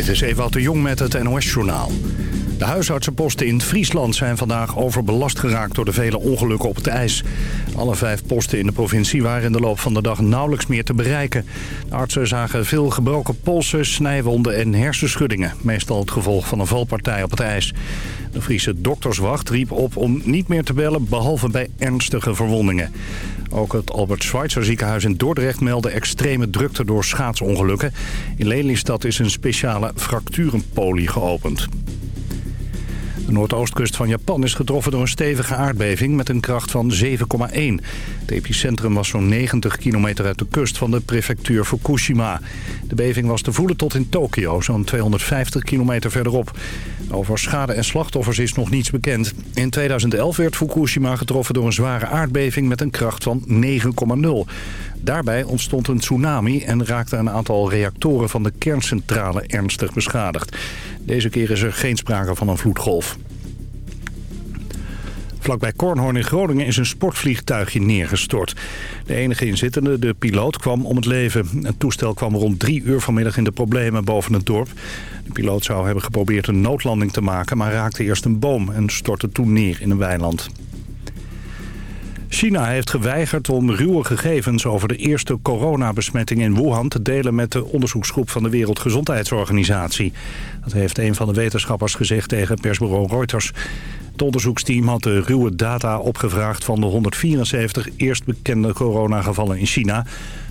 Dit is Ewout de Jong met het NOS-journaal. De huisartsenposten in Friesland zijn vandaag overbelast geraakt door de vele ongelukken op het ijs. Alle vijf posten in de provincie waren in de loop van de dag nauwelijks meer te bereiken. Artsen zagen veel gebroken polsen, snijwonden en hersenschuddingen. Meestal het gevolg van een valpartij op het ijs. De Friese dokterswacht riep op om niet meer te bellen, behalve bij ernstige verwondingen. Ook het Albert Schweitzer ziekenhuis in Dordrecht meldde extreme drukte door schaatsongelukken. In Lelystad is een speciale fracturenpolie geopend. De noordoostkust van Japan is getroffen door een stevige aardbeving met een kracht van 7,1. Het epicentrum was zo'n 90 kilometer uit de kust van de prefectuur Fukushima. De beving was te voelen tot in Tokio, zo'n 250 kilometer verderop. Over schade en slachtoffers is nog niets bekend. In 2011 werd Fukushima getroffen door een zware aardbeving met een kracht van 9,0. Daarbij ontstond een tsunami en raakten een aantal reactoren van de kerncentrale ernstig beschadigd. Deze keer is er geen sprake van een vloedgolf. Vlakbij Kornhorn in Groningen is een sportvliegtuigje neergestort. De enige inzittende, de piloot, kwam om het leven. Het toestel kwam rond drie uur vanmiddag in de problemen boven het dorp. De piloot zou hebben geprobeerd een noodlanding te maken... maar raakte eerst een boom en stortte toen neer in een weiland. China heeft geweigerd om ruwe gegevens over de eerste coronabesmetting in Wuhan te delen met de onderzoeksgroep van de Wereldgezondheidsorganisatie. Dat heeft een van de wetenschappers gezegd tegen persbureau Reuters. Het onderzoeksteam had de ruwe data opgevraagd van de 174 eerst bekende coronagevallen in China,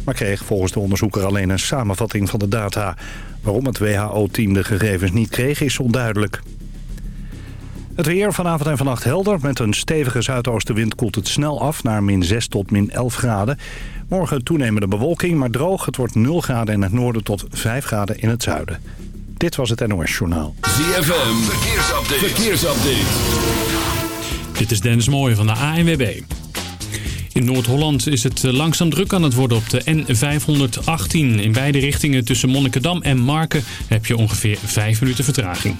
maar kreeg volgens de onderzoeker alleen een samenvatting van de data. Waarom het WHO-team de gegevens niet kreeg is onduidelijk. Het weer vanavond en vannacht helder. Met een stevige zuidoostenwind koelt het snel af naar min 6 tot min 11 graden. Morgen toenemende bewolking, maar droog. Het wordt 0 graden in het noorden tot 5 graden in het zuiden. Dit was het NOS Journaal. ZFM, verkeersupdate. verkeersupdate. Dit is Dennis Mooij van de ANWB. In Noord-Holland is het langzaam druk aan het worden op de N518. In beide richtingen tussen Monnikendam en Marken heb je ongeveer 5 minuten vertraging.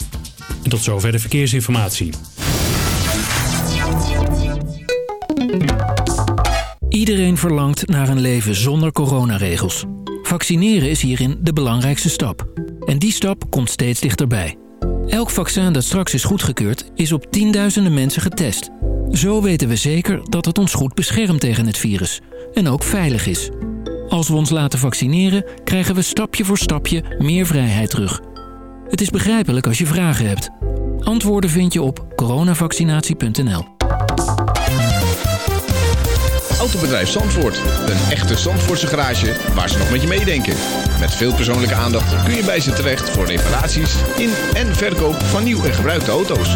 En tot zover de verkeersinformatie. Iedereen verlangt naar een leven zonder coronaregels. Vaccineren is hierin de belangrijkste stap. En die stap komt steeds dichterbij. Elk vaccin dat straks is goedgekeurd is op tienduizenden mensen getest. Zo weten we zeker dat het ons goed beschermt tegen het virus. En ook veilig is. Als we ons laten vaccineren, krijgen we stapje voor stapje meer vrijheid terug. Het is begrijpelijk als je vragen hebt. Antwoorden vind je op coronavaccinatie.nl. Autobedrijf Zandvoort. Een echte Zandvoortse garage waar ze nog met je meedenken. Met veel persoonlijke aandacht kun je bij ze terecht voor reparaties in en verkoop van nieuw en gebruikte auto's.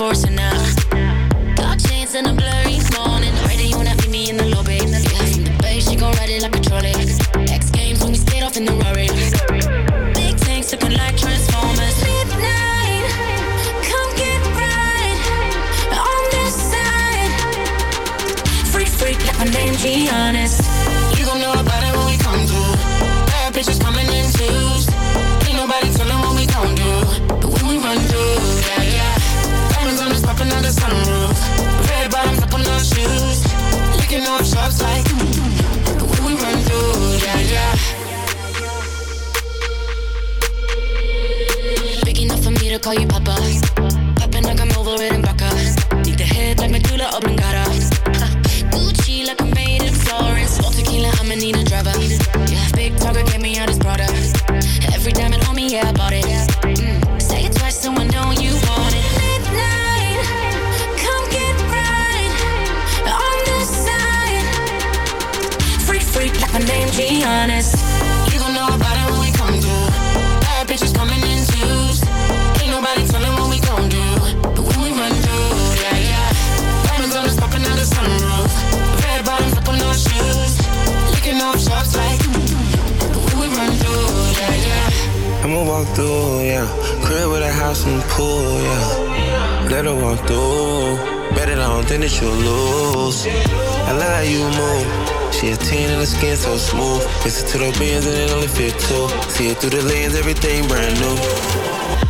For us. Dark chains and a blurry morning. Ready when I meet me in the lobby. Yeah, from the bay, she gon' ride it like a trolley. X games when we skate off in the Rari. Big tanks looking like Transformers. Midnight, come get right on this side. Freak, freak, like my name, G call you Papa. Popping like I'm over it in Baca. Need the head like medulla oblongata. Gucci like I'm made in Florence. All tequila, I'ma need a driver. Yeah, big talker, get me out his brother. Every diamond on me, yeah, I bought it. Mm. Say it twice, so I know you want it. Like My name, be honest walk through, yeah. Crib with a house and pool, yeah. Let her walk through. Better don't think that you lose. I love how you move. She a teen and her skin so smooth. Listen to the bands and it only fit two. See it through the lens, everything brand new.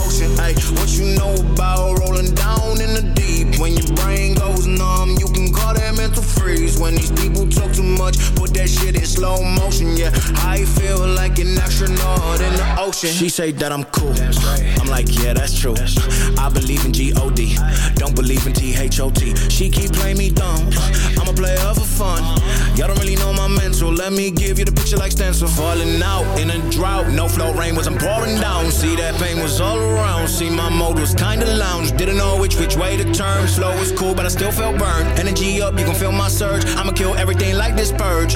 ocean. Ay, what you know about rolling down in the deep? When your brain goes numb, you can call that mental freeze. When these people talk too much, put that shit in slow motion. Yeah, I feel like an astronaut in the ocean. She say that I'm cool. I'm like, yeah, that's true. I believe in G-O-D. Don't believe in T-H-O-T. She keep playing me dumb. I'm a player for fun. Y'all don't really know my mental. Let me give you the picture like stencil. Falling out in a drought. No flow rain was I'm pouring down. See that pain was all around. See my mode was kinda lounge. Didn't know which which way to turn. Slow was cool, but I still felt burned. Energy up, you can feel my surge. I'ma kill everything like this purge.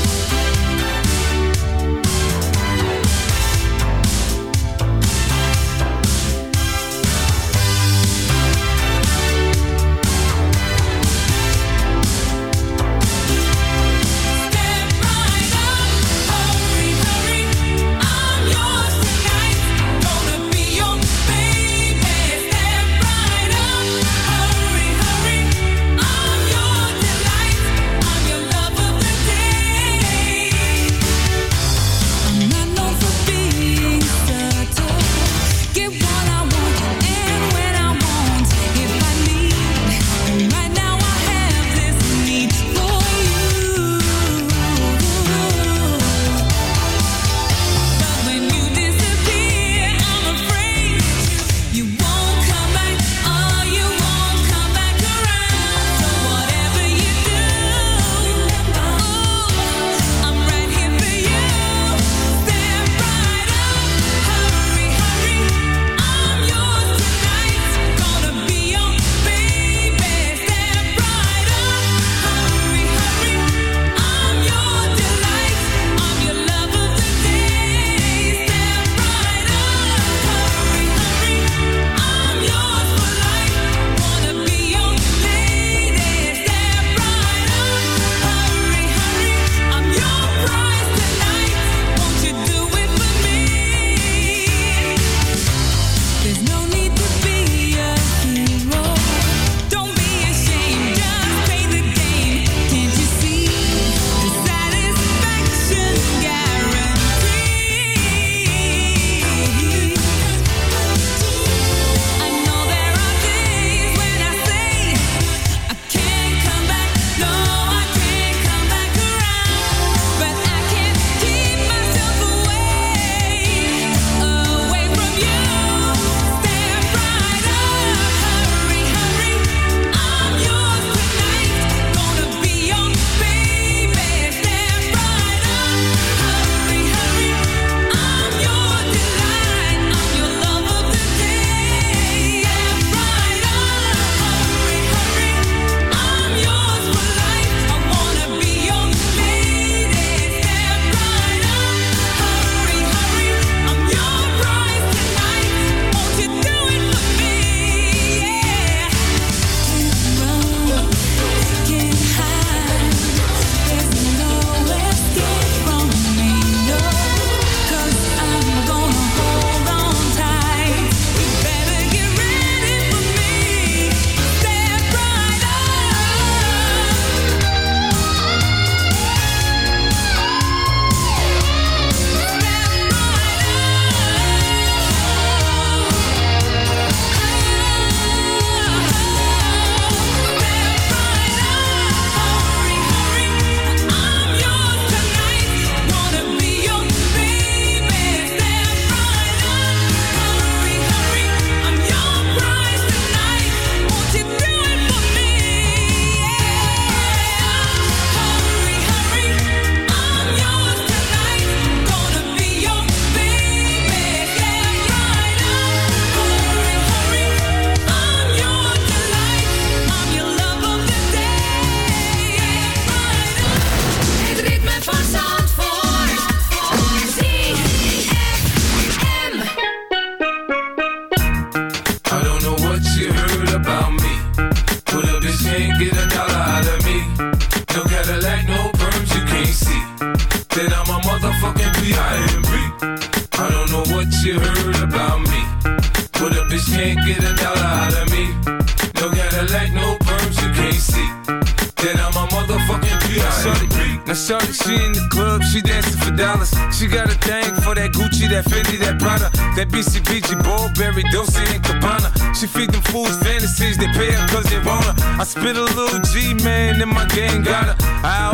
That Fendi, that Prada, that BCBG, Burberry, Dolce and Gabbana. She feed them fools fantasies, they pay her cause they want her. I spit a little G, man, and my gang got her. Her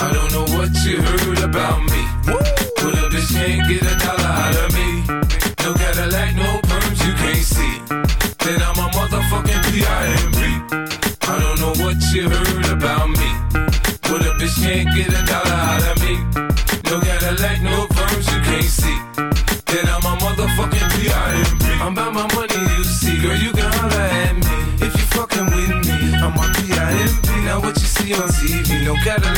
I don't know what you heard about me. But a bitch can't get a dollar out of me. No Cadillac, no perms, you can't see. Then I'm a motherfucking P.I.M.P. I don't know what you heard about me. But a bitch can't get a dollar out of me. No Cadillac, no perms, you can't see. Then I'm a motherfucking P.I.M.P. I'm about my money, you see. Girl, you can holler at me. If you fucking with me, I'm a P.I.M.P. Now what you see on TV, no Cadillac,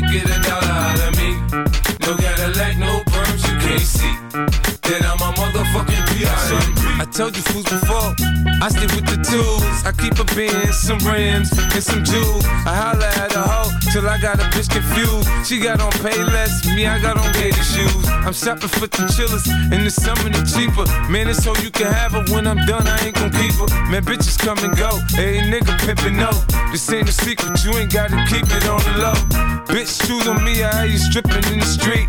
Can't get a dollar out of me. No Cadillac, no perms, you can't see. Then I'm a motherfucking P.I.M.P. I told you fools before, I stick with the tools. I keep a Benz, some rims, and some jewels. I holla at a hoe till I got a bitch confused. She got on Payless, me I got on gator shoes. I'm shopping for the chillers, in the summer the cheaper. Man, it's so you can have her when I'm done, I ain't gon' keep her. Man, bitches come and go, hey nigga pimpin' no. This ain't a secret, you ain't gotta keep it on the low. Bitch, shoes on me, I had you stripping in the street.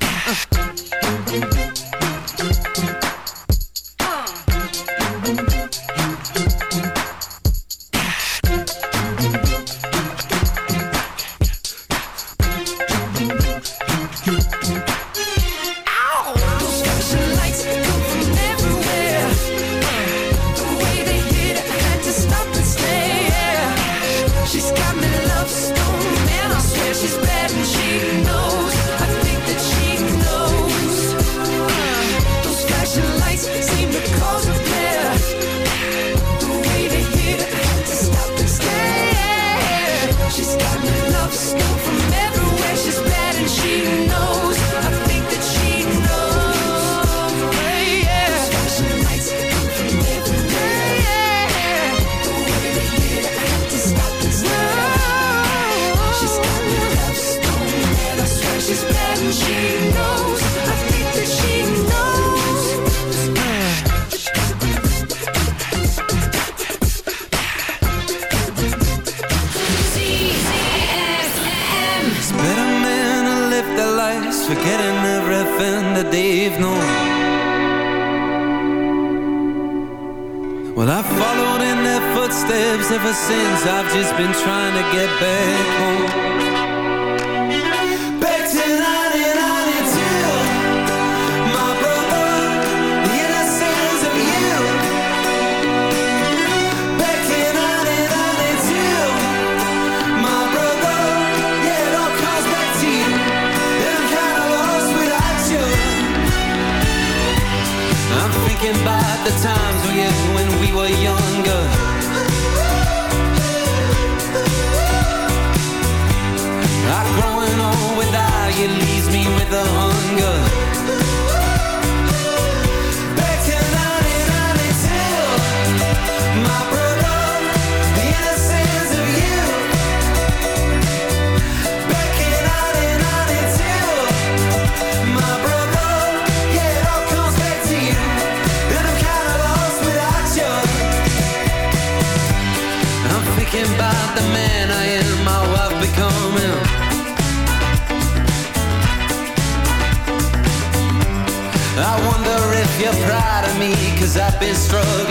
I've been struggling.